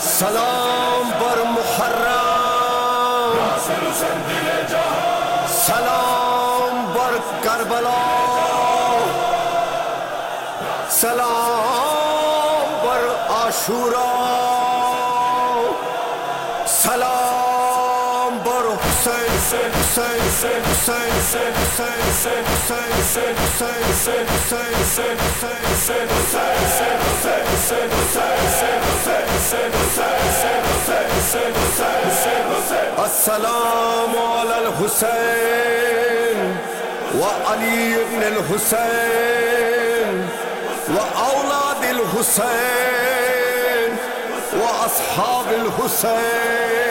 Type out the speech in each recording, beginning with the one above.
سلام بر محرم سلام بر کربلا سلام بر آشورہ السلام على الحسين وعلي بن الحسين وأولاد الحسين وأصحاب الحسين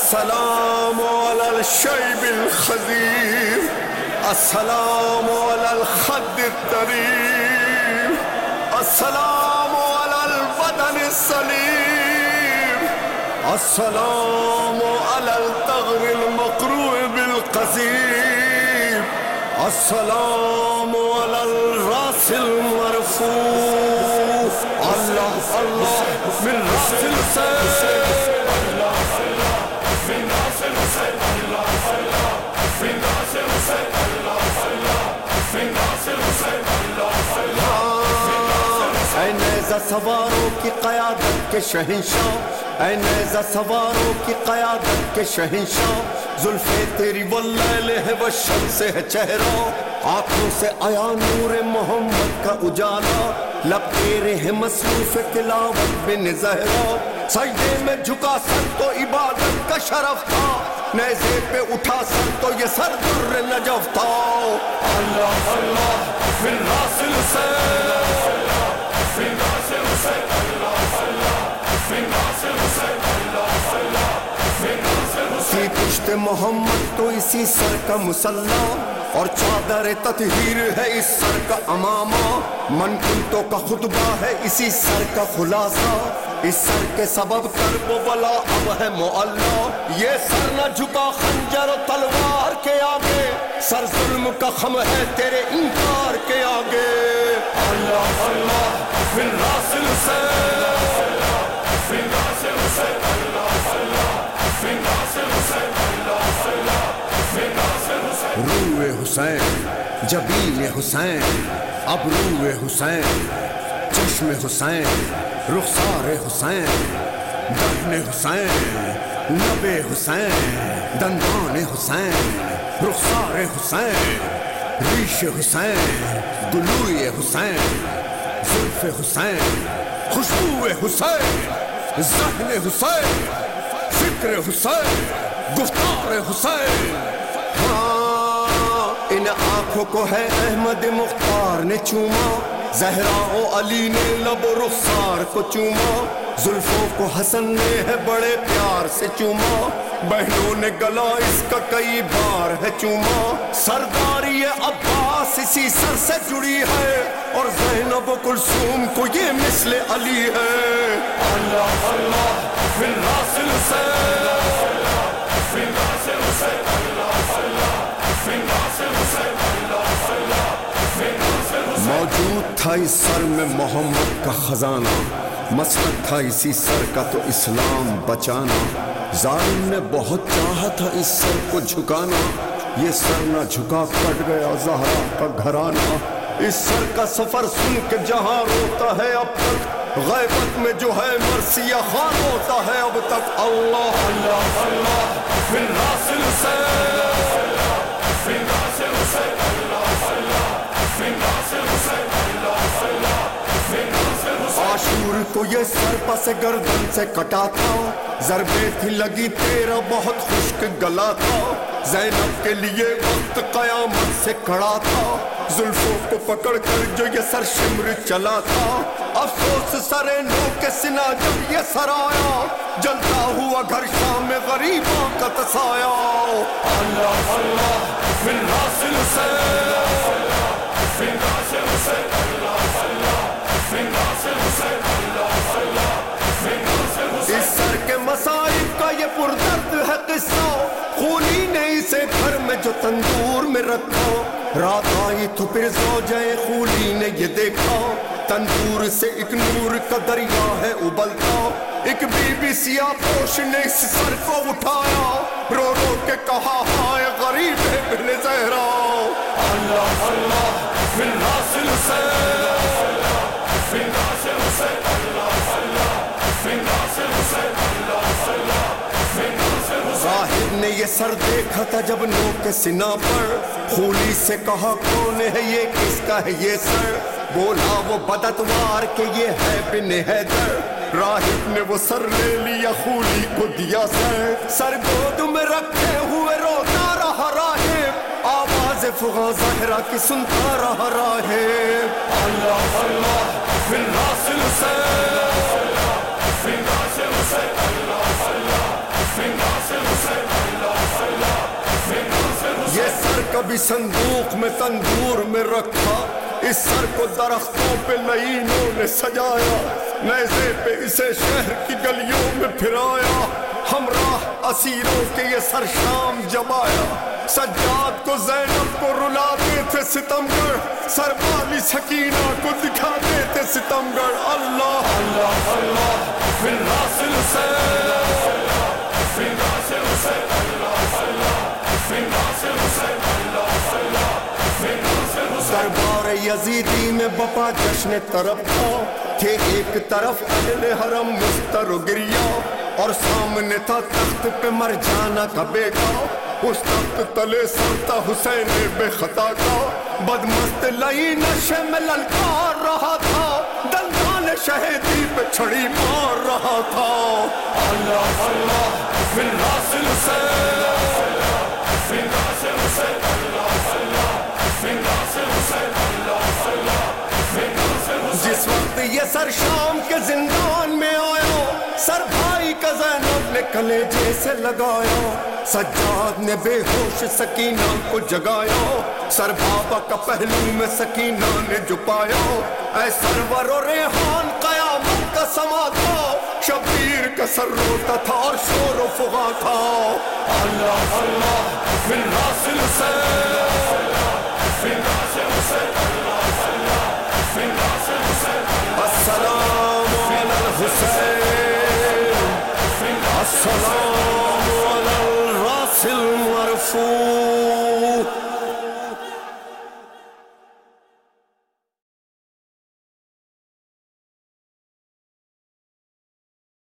السلام علی الشیب الخزیر السلام علی الخد الطریر السلام علی البدن السلیم السلام علی التغر المقروع بالقزیب السلام علی الراس المرفوع اللہ اللہ من راس السیب نیزہ سواروں کی قیادت کے شہنشاہ، اے نیزہ سواروں کی قیادت کے شہنشاہ۔ زلفے تیری واللیل ہے والشمس ہے چہرہ۔ آنکھوں سے آیا نور محمد کا اجالا۔ لب تیرے ہیں مصروف تلاوت بن زہرا۔ سجدے میں جھکا سر تو عبادت کا شرف تھا۔ نیزے پہ اٹھا سر تو یہ سر در نجف تھا۔ اللہ اللہ محمد تو اسی سر کا مسلح اور چادر تطہیر ہے اس سر کا امامہ۔ من کنتوں کا خطبہ ہے اسی سر کا خلاصہ۔ اس سر کے سبب کرب و بلا اب ہے معلّہ۔ یہ سر نہ جھکا خنجر و تلوار کے آگے۔ سر ظلم کا خم ہے تیرے انکار کے آگے۔ اللہ اللہ من راس الحسین۔ حسین، جبین حسین، ابرو حسین، چشم حسین، رخسار حسین، دہن حسین، نب حسین، دندان حسین، رخسار حسین، ریش حسین، گلوئے حسین، زلف حسین خوشبو حسین، ذہن حسین، فکر حسین، گفتار حسین۔ ہاں آنکھوں کو ہے احمد مختار نے چوما، زہرا و علی نے لب و رخسار کو چوما، زلفوں کو حسن نے ہے بڑے پیار سے چوما، بہنوں نے گلا اس کا کئی بار ہے چوما۔ سرداری عباس اسی سر سے جڑی ہے اور زینب و کلثوم کو یہ مثل علی ہے۔ اللہ اللہ من راس الحسین۔ تھا اس سر میں محمد کا خزانہ مسلک تھا اسی سر کا تو اسلام بچانا۔ ظالم نے بہت چاہا تھا اس سر کو جھکانا۔ یہ سر نہ جھکا کٹ گیا زہرا کا گھرانا اس سر کا سفر سن کے جہاں روتا ہے اب تک۔ غیبت میں جو ہے مرثیہ خان ہوتا ہے اب تک۔ اللہ اللہ اللہ من کو یہ سر پس گردن سے کٹا تھا ضربے تھی لگی، تیرا بہت خشک گلا تھا۔ زینب کے لیے وقت قیامت سے کھڑا تھا۔ زلفوں کو پکڑ کر جو یہ سر شمر چلا تھا۔ افسوس سر نو کے سنا جب یہ سر آیا۔ جلتا ہوا گھر شام میں غریبوں کا تسایا۔ اللہ اللہ، من راس الحسین جو تندور میں رکھا رات آئی تو پھر زوجہ خولی نے یہ دیکھا۔ تندور سے ایک نور کا دریا ہے ابلتا۔ ایک بی بی سیاہ پوش نے اس سر کو اٹھایا۔ رو رو کے کہا، ہائے غریب ہے ابن زہرا۔ اللہ اللہ من ناصر حسین نے یہ سر دیکھا تھا جب نو کے سنا پر۔ خولی سے کہا، کون ہے یہ؟ کس کا ہے یہ سر؟ بولا وہ بدتوار کہ یہ ہے بن حیدر۔ راہب نے وہ سر لے لیا خولی کو دیا سر۔ سر گود میں رکھے ہوئے روتا رہا راہب۔ آواز فغا زہرہ کی سنتا رہا راہب۔ اللہ اللہ، فی الناصر سے یہ سر کبھی صندوق میں تندور میں رکھا۔ اس سر کو درختوں پہ لئینوں نے سجایا۔ نیزے پہ اسے شہر کی گلیوں میں پھرایا۔ ہمراہ اسیروں کے یہ سر شام جمایا۔ سجاد کو زینب کو رلاتے تھے ستمگر سر والی سکینہ کو دکھاتے تھے ستمگر اللہ اللہ اللہ یزیدی میں جشن طرف تھا تھے ایک طرف اہل حرم مستر و گریا اور سامنے تھا تخت پہ مر جانا کا بیٹا اس تخت تلے سرتا حسین بے خطا کا بدمست لئی نشے میں للکار رہا تھا، دندان شہدی پہ چھڑی مار رہا تھا۔ اللہ اللہ، فی الناصر سے فی الناصر الناصر سے جس وقت یہ سر شام کے زندان میں آیا۔ سر بھائی کا زینب نے کلیجے سے لگایا۔ سجاد نے بے ہوش سکینہ کو جگایا۔ سر بابا کا پہلو میں سکینہ نے جپایا اے سرور و ریحان، قیامت کا سما تھا۔ شبیر کا سر روتا تھا اور شور و فغا تھا۔ اللہ اللہ، فی الناصر سے يَعْفُونَ